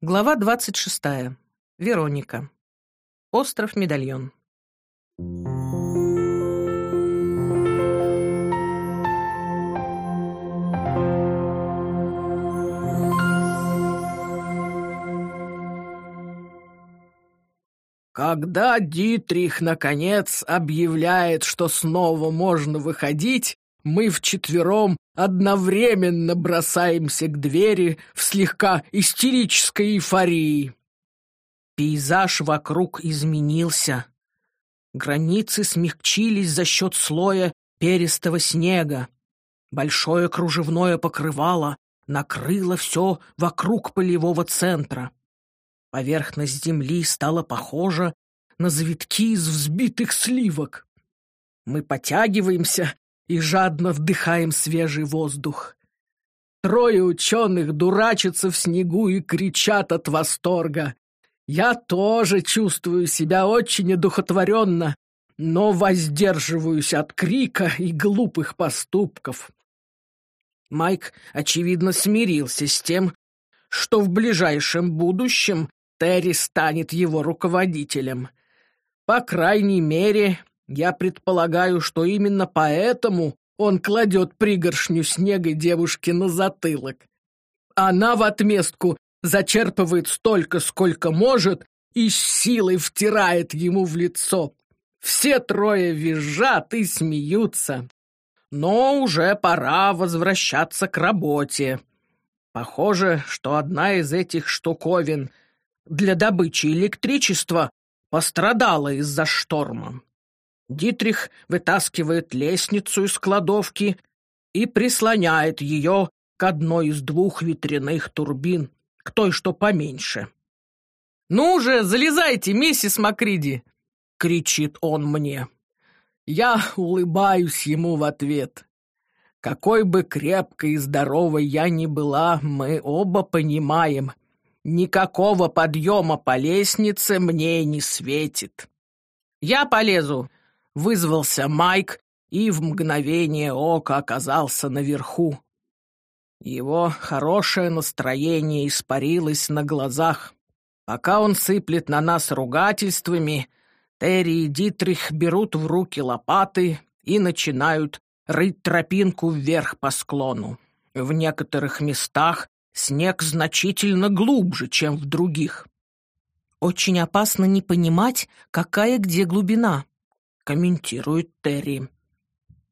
Глава 26. Вероника. Остров Медальон. Когда Дитрих, наконец, объявляет, что снова можно выходить, мы вчетвером одновременно бросаемся к двери в слегка истерической эйфории. Пейзаж вокруг изменился. Границы смягчились за счет слоя перистого снега. Большое кружевное покрывало накрыло все вокруг полевого центра. Поверхность земли стала похожа на завитки из взбитых сливок. Мы потягиваемся и жадно вдыхаем свежий воздух. Трое ученых дурачатся в снегу и кричат от восторга. Я тоже чувствую себя очень одухотворенно, но воздерживаюсь от крика и глупых поступков. Майк, очевидно, смирился с тем, что в ближайшем будущем Терри станет его руководителем. По крайней мере, я предполагаю, что именно поэтому он кладет пригоршню снега девушке на затылок. Она в отместку зачерпывает столько, сколько может, и с силой втирает ему в лицо. Все трое визжат и смеются. Но уже пора возвращаться к работе. Похоже, что одна из этих штуковин для добычи электричества пострадала из-за шторма. Дитрих вытаскивает лестницу из кладовки и прислоняет ее к одной из двух ветряных турбин, к той, что поменьше. «Ну же, залезайте, миссис Макриди!» — кричит он мне. Я улыбаюсь ему в ответ. Какой бы крепкой и здоровой я ни была, мы оба понимаем, никакого подъема по лестнице мне не светит. «Я полезу!» Вызвался Майк и в мгновение ока оказался наверху. Его хорошее настроение испарилось на глазах. Пока он сыплет на нас ругательствами, Терри и Дитрих берут в руки лопаты и начинают рыть тропинку вверх по склону. В некоторых местах снег значительно глубже, чем в других. Очень опасно не понимать, какая где глубина, комментирует Терри.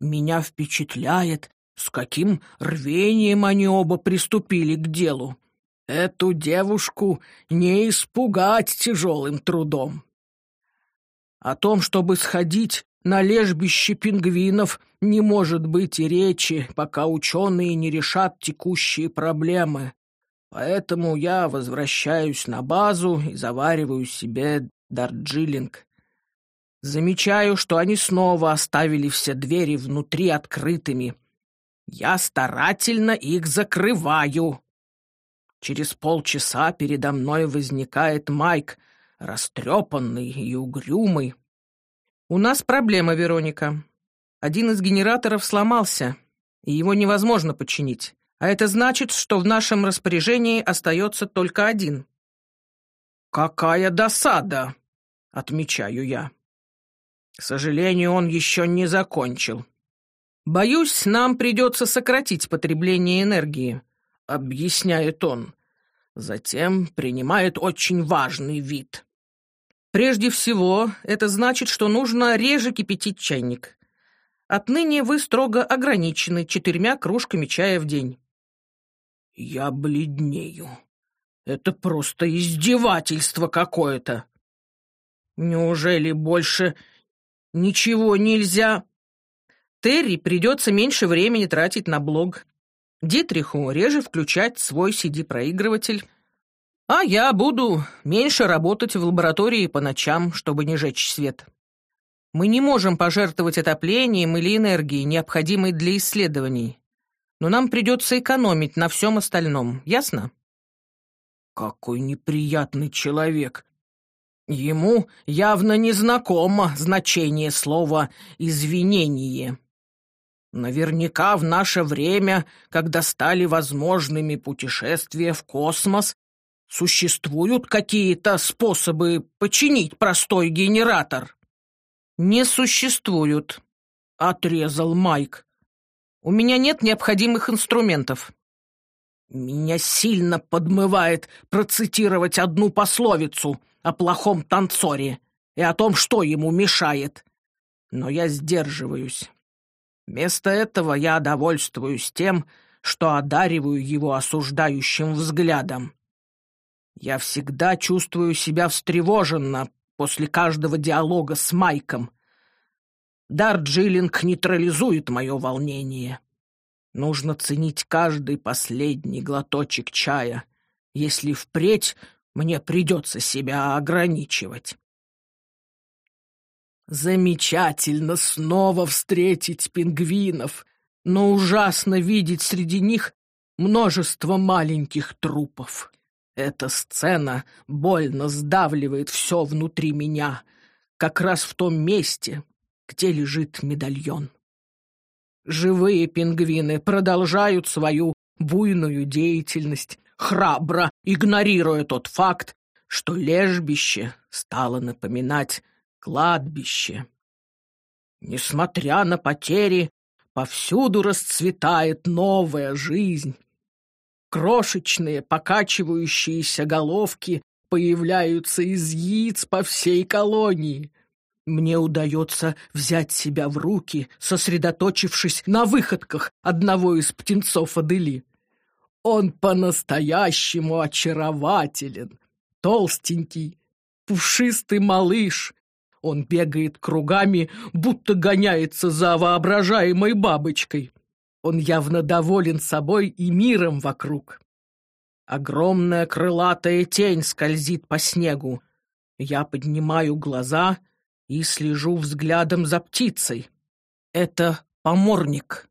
Меня впечатляет, с каким рвением они оба приступили к делу. Эту девушку не испугать тяжелым трудом. О том, чтобы сходить на лежбище пингвинов, не может быть и речи, пока ученые не решат текущие проблемы. Поэтому я возвращаюсь на базу и завариваю себе дарджилинг. Замечаю, что они снова оставили все двери внутри открытыми. Я старательно их закрываю. Через полчаса передо мной возникает Майк, растрепанный и угрюмый. «У нас проблема, Вероника. Один из генераторов сломался, и его невозможно починить. А это значит, что в нашем распоряжении остается только один». «Какая досада!» — отмечаю я. К сожалению, он еще не закончил. «Боюсь, нам придется сократить потребление энергии», — объясняет он. Затем принимает очень важный вид. «Прежде всего, это значит, что нужно реже кипятить чайник. Отныне вы строго ограничены четырьмя кружками чая в день». «Я бледнею. Это просто издевательство какое-то. Неужели больше Ничего нельзя. Терри придется меньше времени тратить на блог. Дитриху реже включать свой CD-проигрыватель. А я буду меньше работать в лаборатории по ночам, чтобы не жечь свет. Мы не можем пожертвовать отоплением или энергией, необходимой для исследований. Но нам придется экономить на всем остальном, ясно? Какой неприятный человек. Ему явно незнакомо значение слова «извинение». Наверняка в наше время, когда стали возможными путешествия в космос, Существуют какие-то способы починить простой генератор? Не существуют, отрезал Майк. У меня нет необходимых инструментов. Меня сильно подмывает процитировать одну пословицу о плохом танцоре и о том, что ему мешает. Но я сдерживаюсь. Вместо этого я довольствуюсь тем, что одариваю его осуждающим взглядом. Я всегда чувствую себя встревоженно после каждого диалога с Майком. Дарджилинг нейтрализует мое волнение. Нужно ценить каждый последний глоточек чая, если впредь мне придется себя ограничивать. Замечательно снова встретить пингвинов, но ужасно видеть среди них множество маленьких трупов. Эта сцена больно сдавливает все внутри меня, как раз в том месте, где лежит медальон. Живые пингвины продолжают свою буйную деятельность, храбро игнорируя тот факт, что лежбище стало напоминать кладбище. Несмотря на потери, повсюду расцветает новая жизнь. Крошечные покачивающиеся головки появляются из яиц по всей колонии. Мне удается взять себя в руки, сосредоточившись на выходках одного из птенцов Адели. Он по-настоящему очарователен, толстенький, пушистый малыш. Он бегает кругами, будто гоняется за воображаемой бабочкой. Он явно доволен собой и миром вокруг. Огромная крылатая тень скользит по снегу. Я поднимаю глаза и слежу взглядом за птицей. Это поморник.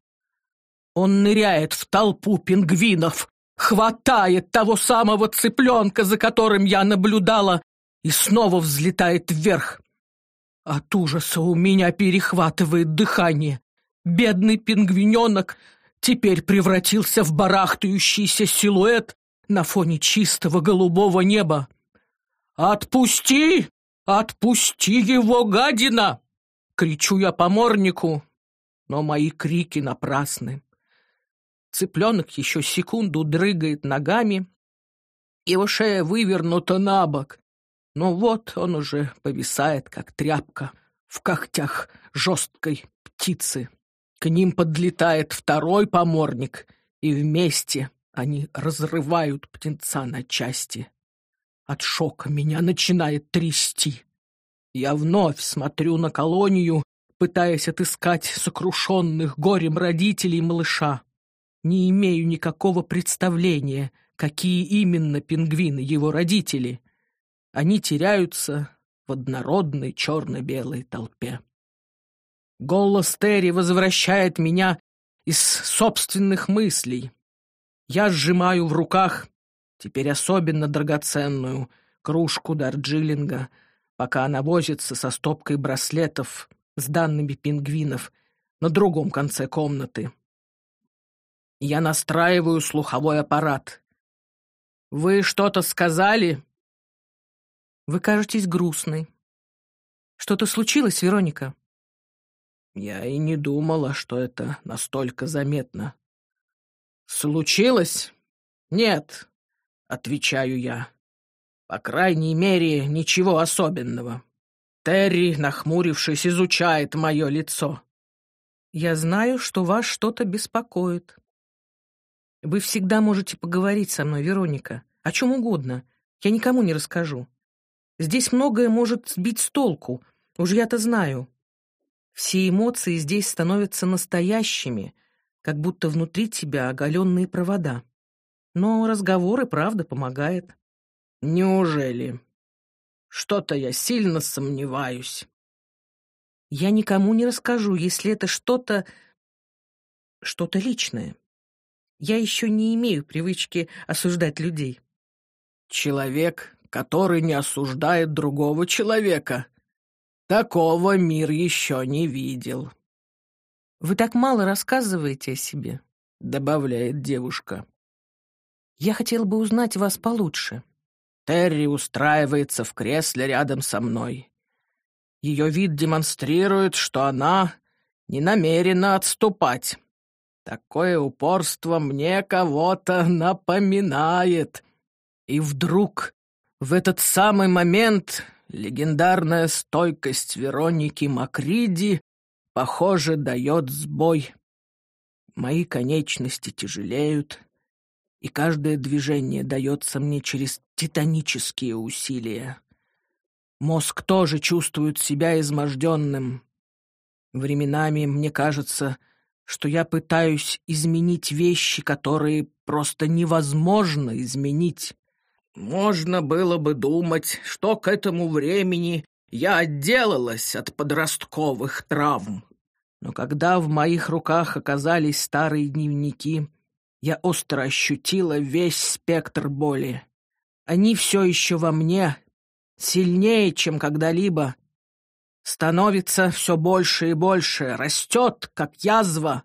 Он ныряет в толпу пингвинов, хватает того самого цыпленка, за которым я наблюдала, и снова взлетает вверх. От ужаса у меня перехватывает дыхание. Бедный пингвиненок теперь превратился в барахтающийся силуэт на фоне чистого голубого неба. «Отпусти! Отпусти его, гадина!» — кричу я поморнику, но мои крики напрасны. Цыпленок еще секунду дрыгает ногами, его шея вывернута на бок, но вот он уже повисает, как тряпка, в когтях жесткой птицы. К ним подлетает второй поморник, и вместе они разрывают птенца на части. От шока меня начинает трясти. Я вновь смотрю на колонию, пытаясь отыскать сокрушенных горем родителей малыша. Не имею никакого представления, какие именно пингвины его родители. Они теряются в однородной черно-белой толпе. Голос Терри возвращает меня из собственных мыслей. Я сжимаю в руках, теперь особенно драгоценную, кружку Дарджилинга, пока она возится со стопкой браслетов с данными пингвинов на другом конце комнаты. Я настраиваю слуховой аппарат. «Вы что-то сказали?» «Вы кажетесь грустной. Что-то случилось, Вероника?» Я и не думала, что это настолько заметно. Случилось? Нет, отвечаю я. По крайней мере, ничего особенного. Терри, нахмурившись, изучает мое лицо. Я знаю, что вас что-то беспокоит. Вы всегда можете поговорить со мной, Вероника, о чем угодно. Я никому не расскажу. Здесь многое может сбить с толку, уж я-то знаю. Все эмоции здесь становятся настоящими, как будто внутри тебя оголенные провода. Но разговор и правда помогает. Неужели? Что-то я сильно сомневаюсь. Я никому не расскажу, если это что-то... что-то личное. Я еще не имею привычки осуждать людей. Человек, который не осуждает другого человека, Такого мир еще не видел. Вы так мало рассказываете о себе, добавляет девушка. Я хотела бы узнать вас получше. Терри устраивается в кресле рядом со мной. Ее вид демонстрирует, что она не намерена отступать. Такое упорство мне кого-то напоминает. И вдруг, в этот самый момент, легендарная стойкость Вероники Макриди, похоже, дает сбой. Мои конечности тяжелеют, и каждое движение дается мне через титанические усилия. Мозг тоже чувствует себя изможденным. Временами мне кажется, что я пытаюсь изменить вещи, которые просто невозможно изменить. Можно было бы думать, что к этому времени я отделалась от подростковых травм. Но когда в моих руках оказались старые дневники, я остро ощутила весь спектр боли. Они все еще во мне, сильнее, чем когда-либо. Становится все больше и больше, растет, как язва.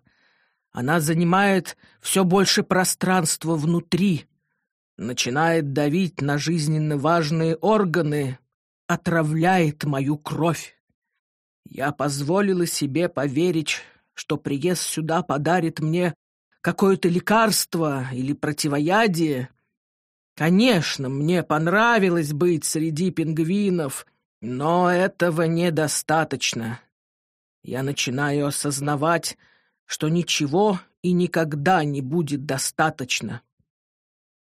Она занимает все больше пространства внутри, начинает давить на жизненно важные органы, отравляет мою кровь. Я позволила себе поверить, что приезд сюда подарит мне какое-то лекарство или противоядие. Конечно, мне понравилось быть среди пингвинов, но этого недостаточно. Я начинаю осознавать, что ничего и никогда не будет достаточно.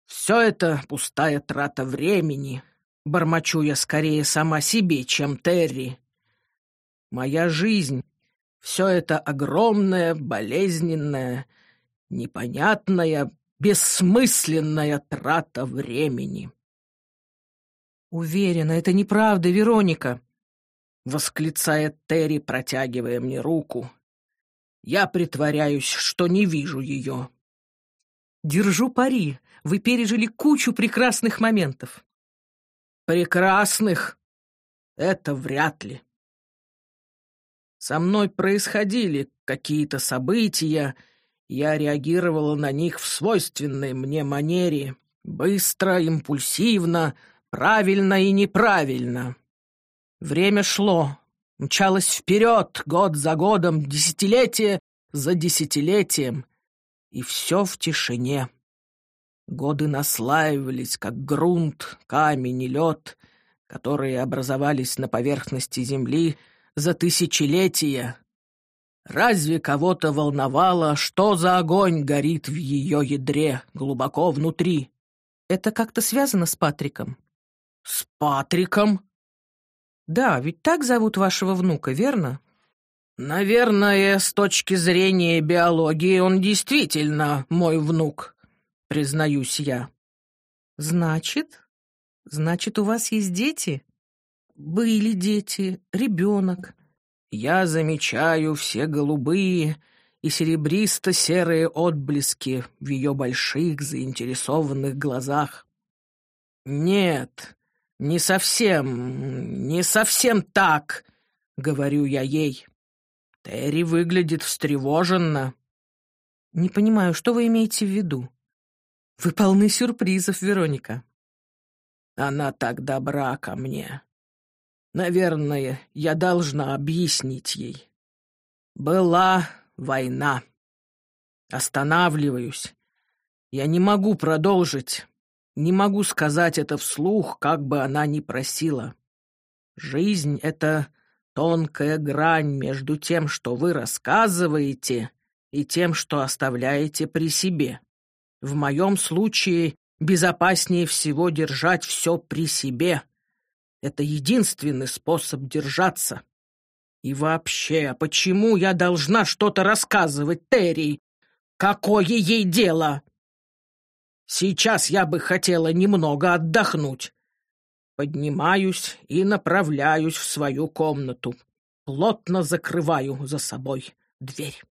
Все это пустая трата времени. Бормочу я скорее сама себе, чем Терри. Моя жизнь — все это огромная, болезненная, непонятная, бессмысленная трата времени. «Уверена, это неправда, Вероника!» — восклицает Терри, протягивая мне руку. Я притворяюсь, что не вижу ее. «Держу пари. Вы пережили кучу прекрасных моментов». «Прекрасных? Это вряд ли. Со мной происходили какие-то события, я реагировала на них в свойственной мне манере, быстро, импульсивно, правильно и неправильно. Время шло, мчалось вперед, год за годом, десятилетие за десятилетием, и все в тишине. Годы наслаивались, как грунт, камень и лед, которые образовались на поверхности Земли — за тысячелетия. Разве кого-то волновало, что за огонь горит в ее ядре, глубоко внутри? Это как-то связано с Патриком? С Патриком? Да, ведь так зовут вашего внука, верно? Наверное, с точки зрения биологии он действительно мой внук, признаюсь я. Значит? Значит, у вас есть дети? Были дети, ребенок. Я замечаю все голубые и серебристо-серые отблески в ее больших заинтересованных глазах. «Нет, не совсем, не совсем так», — говорю я ей. Терри выглядит встревоженно. «Не понимаю, что вы имеете в виду? Вы полны сюрпризов, Вероника». Она так добра ко мне. Наверное, я должна объяснить ей. Была война. Останавливаюсь. Я не могу продолжить. Не могу сказать это вслух, как бы она ни просила. Жизнь — это тонкая грань между тем, что вы рассказываете, и тем, что оставляете при себе. В моем случае безопаснее всего держать все при себе, это единственный способ держаться. И вообще, почему я должна что-то рассказывать Терри? Какое ей дело? Сейчас я бы хотела немного отдохнуть. Поднимаюсь и направляюсь в свою комнату. Плотно закрываю за собой дверь.